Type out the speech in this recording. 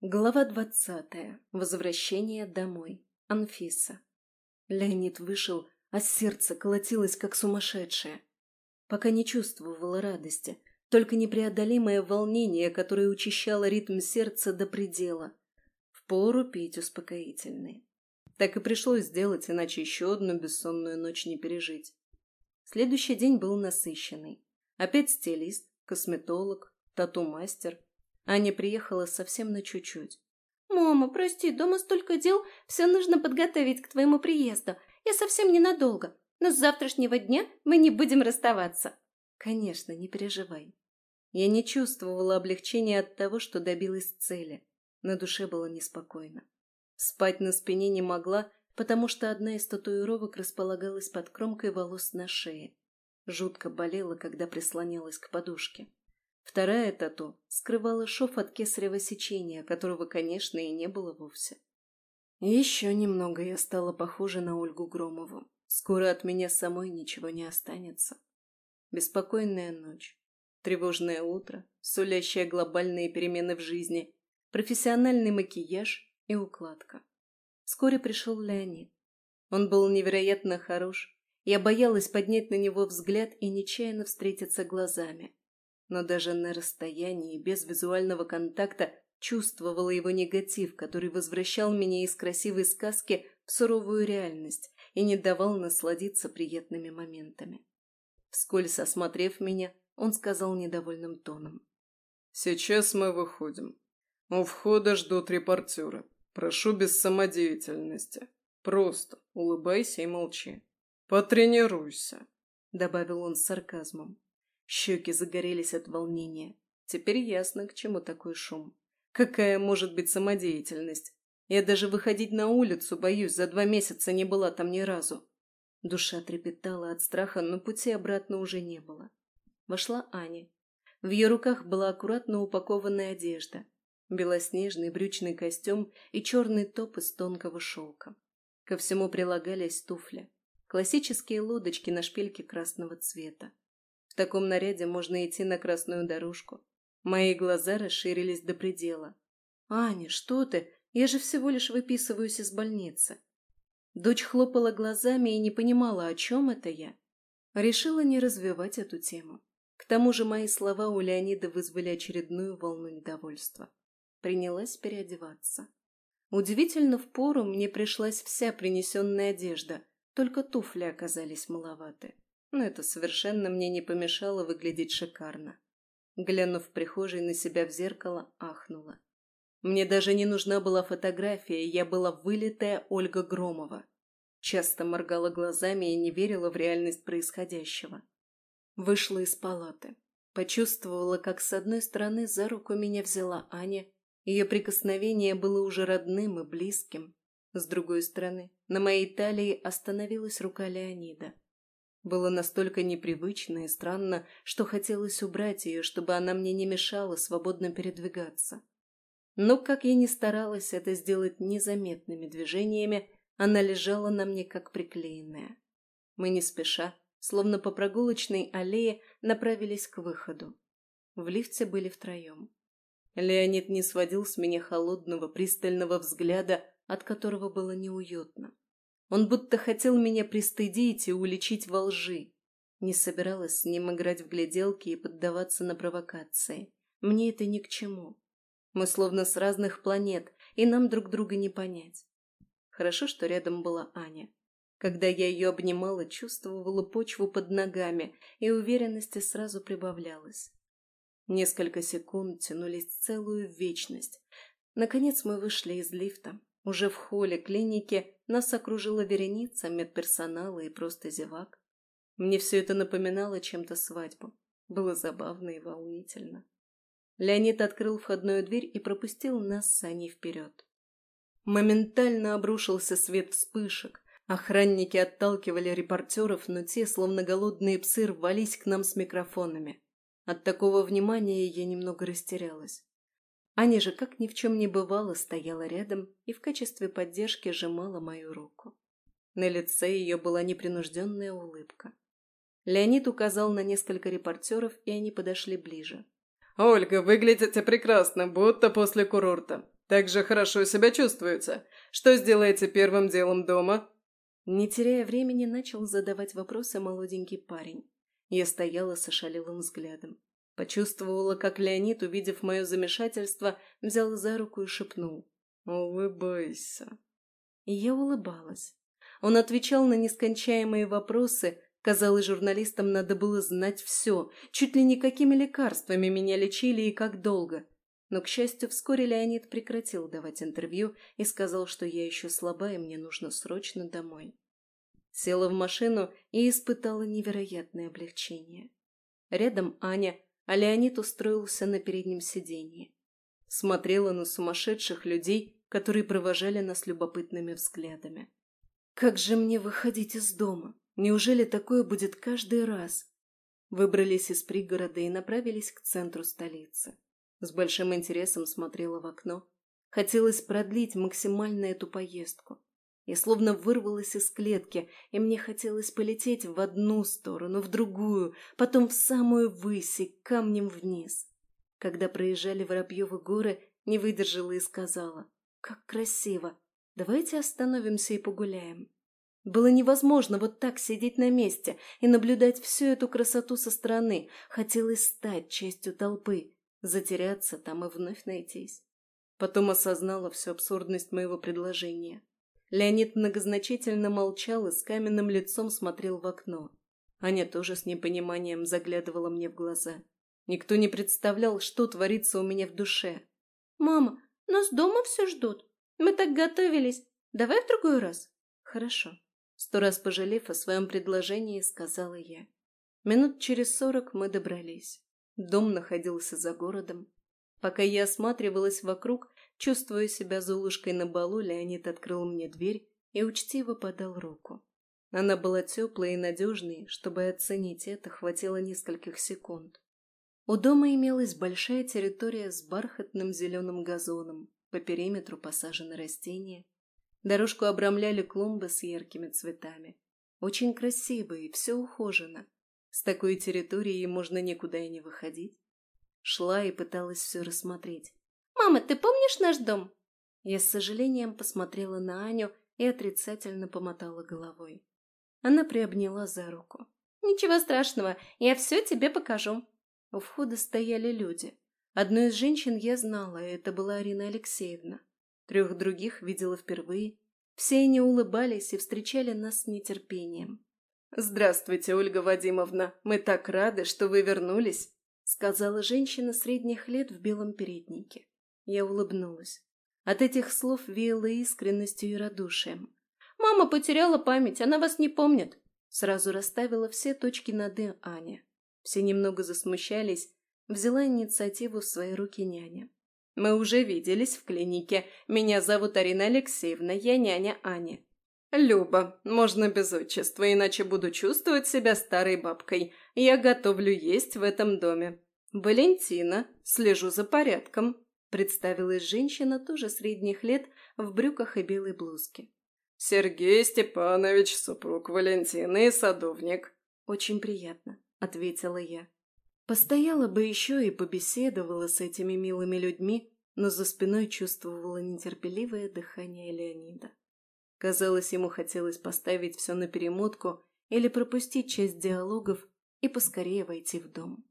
Глава двадцатая. Возвращение домой. Анфиса. Леонид вышел, а сердце колотилось, как сумасшедшее. Пока не чувствовала радости, только непреодолимое волнение, которое учащало ритм сердца до предела. Впору пить успокоительные. Так и пришлось сделать, иначе еще одну бессонную ночь не пережить. Следующий день был насыщенный. Опять стилист, косметолог, тату-мастер – Аня приехала совсем на чуть-чуть. «Мама, прости, дома столько дел, все нужно подготовить к твоему приезду. Я совсем ненадолго, но с завтрашнего дня мы не будем расставаться». «Конечно, не переживай». Я не чувствовала облегчения от того, что добилась цели. На душе было неспокойно. Спать на спине не могла, потому что одна из татуировок располагалась под кромкой волос на шее. Жутко болела, когда прислонялась к подушке. Вторая тату скрывала шов от кесарево сечения, которого, конечно, и не было вовсе. Еще немного я стала похожа на Ольгу Громову. Скоро от меня самой ничего не останется. Беспокойная ночь, тревожное утро, сулящее глобальные перемены в жизни, профессиональный макияж и укладка. Вскоре пришел Леонид. Он был невероятно хорош. Я боялась поднять на него взгляд и нечаянно встретиться глазами но даже на расстоянии, без визуального контакта, чувствовала его негатив, который возвращал меня из красивой сказки в суровую реальность и не давал насладиться приятными моментами. Вскользь осмотрев меня, он сказал недовольным тоном. «Сейчас мы выходим. У входа ждут репортеры. Прошу без самодеятельности. Просто улыбайся и молчи. Потренируйся», — добавил он с сарказмом. Щеки загорелись от волнения. Теперь ясно, к чему такой шум. Какая может быть самодеятельность? Я даже выходить на улицу боюсь, за два месяца не была там ни разу. Душа трепетала от страха, но пути обратно уже не было. Вошла Аня. В ее руках была аккуратно упакованная одежда. Белоснежный брючный костюм и черный топ из тонкого шелка. Ко всему прилагались туфли. Классические лодочки на шпильке красного цвета таком наряде можно идти на красную дорожку. Мои глаза расширились до предела. «Аня, что ты? Я же всего лишь выписываюсь из больницы». Дочь хлопала глазами и не понимала, о чем это я. Решила не развивать эту тему. К тому же мои слова у Леонида вызвали очередную волну недовольства. Принялась переодеваться. Удивительно, в пору мне пришлась вся принесенная одежда, только туфли оказались маловаты но это совершенно мне не помешало выглядеть шикарно. Глянув в прихожей на себя в зеркало, ахнула. Мне даже не нужна была фотография, я была вылитая Ольга Громова. Часто моргала глазами и не верила в реальность происходящего. Вышла из палаты. Почувствовала, как с одной стороны за руку меня взяла Аня, ее прикосновение было уже родным и близким. С другой стороны, на моей талии остановилась рука Леонида. Было настолько непривычно и странно, что хотелось убрать ее, чтобы она мне не мешала свободно передвигаться. Но, как я ни старалась это сделать незаметными движениями, она лежала на мне как приклеенная. Мы не спеша, словно по прогулочной аллее, направились к выходу. В лифте были втроем. Леонид не сводил с меня холодного, пристального взгляда, от которого было неуютно. Он будто хотел меня пристыдить и уличить во лжи. Не собиралась с ним играть в гляделки и поддаваться на провокации. Мне это ни к чему. Мы словно с разных планет, и нам друг друга не понять. Хорошо, что рядом была Аня. Когда я ее обнимала, чувствовала почву под ногами, и уверенности сразу прибавлялось. Несколько секунд тянулись целую вечность. Наконец мы вышли из лифта. Уже в холле клиники нас окружила вереница медперсонала и просто зевак. Мне все это напоминало чем-то свадьбу. Было забавно и волнительно. Леонид открыл входную дверь и пропустил нас с Аней вперед. Моментально обрушился свет вспышек. Охранники отталкивали репортеров, но те, словно голодные псы, рвались к нам с микрофонами. От такого внимания я немного растерялась. Аня же, как ни в чем не бывало, стояла рядом и в качестве поддержки сжимала мою руку. На лице ее была непринужденная улыбка. Леонид указал на несколько репортеров, и они подошли ближе. «Ольга, выглядите прекрасно, будто после курорта. Так же хорошо себя чувствуете. Что сделаете первым делом дома?» Не теряя времени, начал задавать вопросы молоденький парень. Я стояла с ошалелым взглядом. Почувствовала, как Леонид, увидев мое замешательство, взял за руку и шепнул. «Улыбайся». И я улыбалась. Он отвечал на нескончаемые вопросы. Казалось, журналистам надо было знать все. Чуть ли не какими лекарствами меня лечили и как долго. Но, к счастью, вскоре Леонид прекратил давать интервью и сказал, что я еще слаба и мне нужно срочно домой. Села в машину и испытала невероятное облегчение. Рядом Аня, а Леонид устроился на переднем сиденье. Смотрела на сумасшедших людей, которые провожали нас любопытными взглядами. Как же мне выходить из дома? Неужели такое будет каждый раз? Выбрались из пригорода и направились к центру столицы. С большим интересом смотрела в окно. Хотелось продлить максимально эту поездку. Я словно вырвалась из клетки, и мне хотелось полететь в одну сторону, в другую, потом в самую высь камнем вниз. Когда проезжали Воробьевы горы, не выдержала и сказала, «Как красиво! Давайте остановимся и погуляем». Было невозможно вот так сидеть на месте и наблюдать всю эту красоту со стороны. Хотелось стать частью толпы, затеряться там и вновь найтись. Потом осознала всю абсурдность моего предложения. Леонид многозначительно молчал и с каменным лицом смотрел в окно. Аня тоже с непониманием заглядывала мне в глаза. Никто не представлял, что творится у меня в душе. «Мама, нас дома все ждут. Мы так готовились. Давай в другой раз?» «Хорошо». Сто раз пожалев о своем предложении, сказала я. Минут через сорок мы добрались. Дом находился за городом. Пока я осматривалась вокруг, чувствуя себя золушкой на балу, Леонид открыл мне дверь и учтиво подал руку. Она была теплой и надежной, чтобы оценить это, хватило нескольких секунд. У дома имелась большая территория с бархатным зеленым газоном, по периметру посажены растения. Дорожку обрамляли клумбы с яркими цветами. Очень красивые, все ухожено. С такой территории можно никуда и не выходить. Шла и пыталась все рассмотреть. «Мама, ты помнишь наш дом?» Я с сожалением посмотрела на Аню и отрицательно помотала головой. Она приобняла за руку. «Ничего страшного, я все тебе покажу». У входа стояли люди. Одну из женщин я знала, это была Арина Алексеевна. Трех других видела впервые. Все они улыбались и встречали нас с нетерпением. «Здравствуйте, Ольга Вадимовна. Мы так рады, что вы вернулись», — сказала женщина средних лет в белом переднике. Я улыбнулась. От этих слов веяло искренностью и радушием. «Мама потеряла память, она вас не помнит», — сразу расставила все точки над «и» Аня. Все немного засмущались, взяла инициативу в свои руки няня. «Мы уже виделись в клинике. Меня зовут Арина Алексеевна, я няня Ани. «Люба, можно без отчества, иначе буду чувствовать себя старой бабкой. Я готовлю есть в этом доме. Валентина, слежу за порядком», — представилась женщина тоже средних лет в брюках и белой блузке. «Сергей Степанович, супруг Валентины и садовник». «Очень приятно», — ответила я. Постояла бы еще и побеседовала с этими милыми людьми, но за спиной чувствовала нетерпеливое дыхание Леонида. Казалось, ему хотелось поставить все на перемотку или пропустить часть диалогов и поскорее войти в дом.